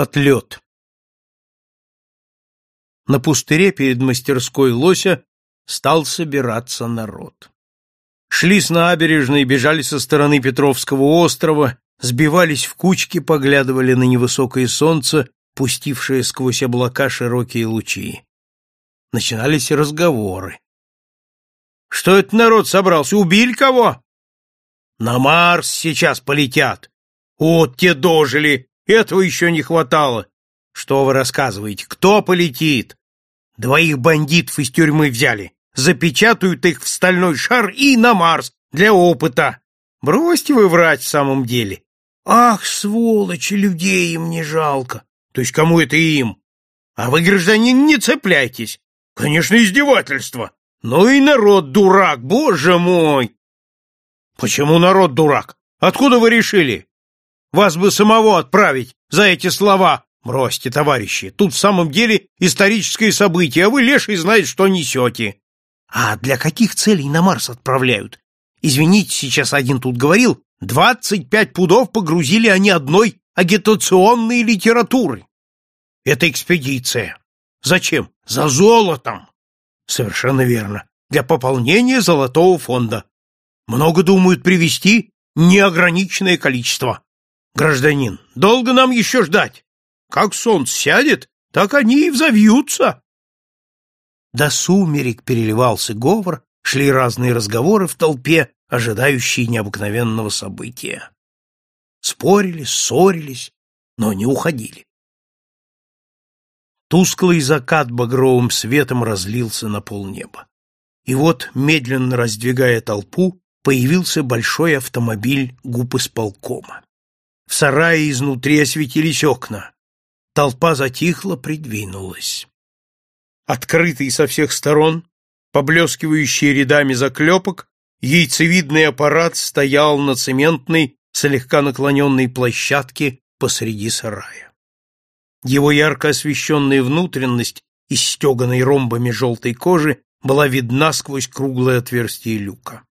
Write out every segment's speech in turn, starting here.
Отлет. На пустыре перед мастерской лося стал собираться народ. Шли с набережной, бежали со стороны Петровского острова, сбивались в кучки, поглядывали на невысокое солнце, пустившее сквозь облака широкие лучи. Начинались разговоры. «Что это народ собрался? Убили кого?» «На Марс сейчас полетят. Вот те дожили, этого еще не хватало. Что вы рассказываете? Кто полетит? Двоих бандитов из тюрьмы взяли. Запечатают их в стальной шар и на Марс для опыта. Бросьте вы врать в самом деле. Ах, сволочи, людей им не жалко. То есть кому это им? А вы, гражданин, не цепляйтесь. Конечно, издевательство. Ну и народ дурак, боже мой! Почему народ дурак? Откуда вы решили? Вас бы самого отправить за эти слова. Бросьте, товарищи, тут в самом деле историческое событие, а вы, леший, знаете, что несете. А для каких целей на Марс отправляют? Извините, сейчас один тут говорил, двадцать пять пудов погрузили они одной агитационной литературы. Это экспедиция. Зачем? За золотом. Совершенно верно. Для пополнения золотого фонда. Много думают привезти неограниченное количество. Гражданин, долго нам еще ждать? Как солнце сядет, так они и взовьются. До сумерек переливался говор, шли разные разговоры в толпе, ожидающие необыкновенного события. Спорили, ссорились, но не уходили. Тусклый закат багровым светом разлился на полнеба. И вот, медленно раздвигая толпу, появился большой автомобиль губ исполкома. В сарае изнутри осветились окна. Толпа затихла, придвинулась. Открытый со всех сторон, поблескивающий рядами заклепок, яйцевидный аппарат стоял на цементной, слегка наклоненной площадке посреди сарая. Его ярко освещенная внутренность, истеганной ромбами желтой кожи, была видна сквозь круглое отверстие люка.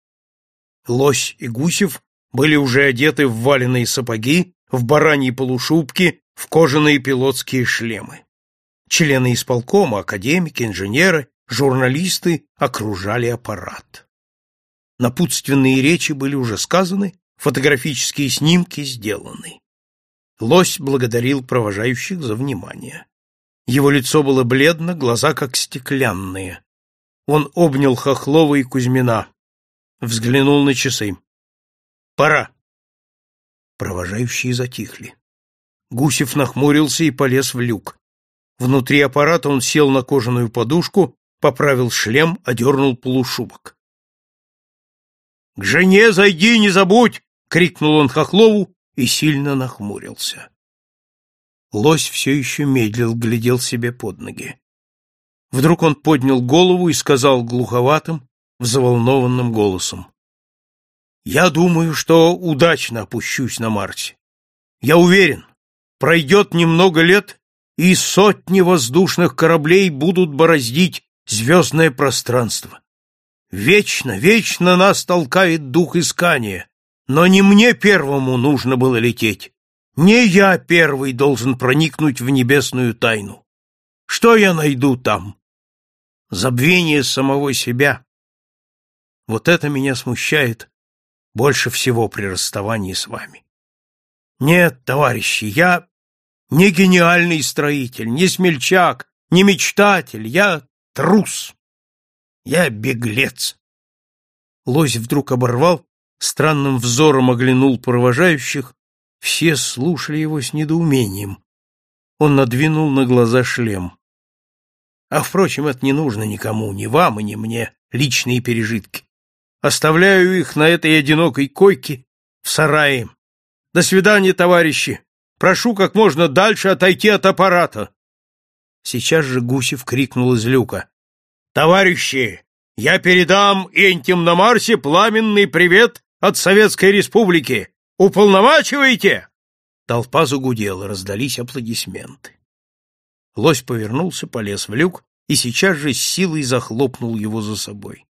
Лось и Гусев были уже одеты в валеные сапоги, в бараньи полушубки, в кожаные пилотские шлемы. Члены исполкома, академики, инженеры, журналисты окружали аппарат. Напутственные речи были уже сказаны, фотографические снимки сделаны. Лось благодарил провожающих за внимание. Его лицо было бледно, глаза как стеклянные. Он обнял Хохлова и Кузьмина. Взглянул на часы. Пора. Провожающие затихли. Гусев нахмурился и полез в люк. Внутри аппарата он сел на кожаную подушку, поправил шлем, одернул полушубок. — К жене зайди, не забудь! — крикнул он Хохлову и сильно нахмурился. Лось все еще медлил, глядел себе под ноги. Вдруг он поднял голову и сказал глуховатым, взволнованным голосом. Я думаю, что удачно опущусь на Марсе. Я уверен, пройдет немного лет, и сотни воздушных кораблей будут бороздить звездное пространство. Вечно, вечно нас толкает дух искания, но не мне первому нужно было лететь. Не я первый должен проникнуть в небесную тайну. Что я найду там? Забвение самого себя. Вот это меня смущает больше всего при расставании с вами. Нет, товарищи, я не гениальный строитель, не смельчак, не мечтатель, я трус. Я беглец. Лось вдруг оборвал, странным взором оглянул провожающих, все слушали его с недоумением. Он надвинул на глаза шлем. А, впрочем, это не нужно никому, ни вам ни мне, личные пережитки. Оставляю их на этой одинокой койке в сарае. До свидания, товарищи. Прошу как можно дальше отойти от аппарата. Сейчас же Гусев крикнул из люка. Товарищи, я передам Энтим на Марсе пламенный привет от Советской Республики. Уполномачивайте! Толпа загудела, раздались аплодисменты. Лось повернулся, полез в люк и сейчас же с силой захлопнул его за собой.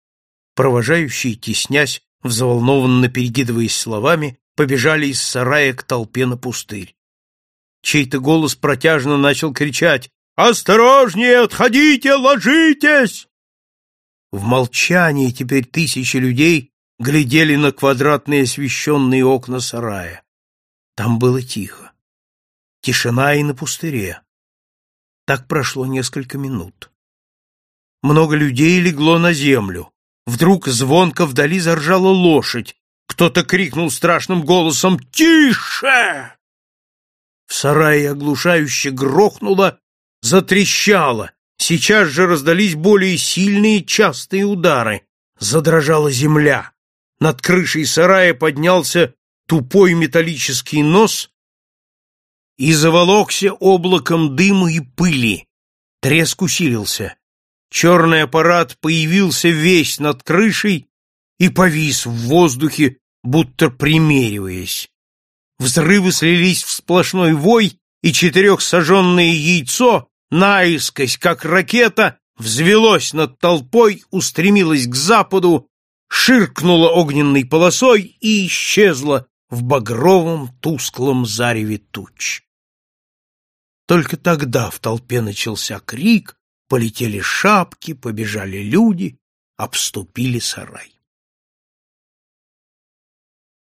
Провожающие, теснясь, взволнованно перекидываясь словами, побежали из сарая к толпе на пустырь. чей-то голос протяжно начал кричать «Осторожнее, отходите, ложитесь!» В молчании теперь тысячи людей глядели на квадратные освещенные окна сарая. Там было тихо. Тишина и на пустыре. Так прошло несколько минут. Много людей легло на землю. Вдруг звонко вдали заржала лошадь. Кто-то крикнул страшным голосом «Тише!». В сарае оглушающе грохнуло, затрещало. Сейчас же раздались более сильные частые удары. Задрожала земля. Над крышей сарая поднялся тупой металлический нос и заволокся облаком дыма и пыли. Треск усилился. Черный аппарат появился весь над крышей и повис в воздухе, будто примериваясь. Взрывы слились в сплошной вой, и четырехсаженное яйцо, наискось, как ракета, взвелось над толпой, устремилось к западу, ширкнуло огненной полосой и исчезло в багровом тусклом зареве туч. Только тогда в толпе начался крик, Полетели шапки, побежали люди, обступили сарай.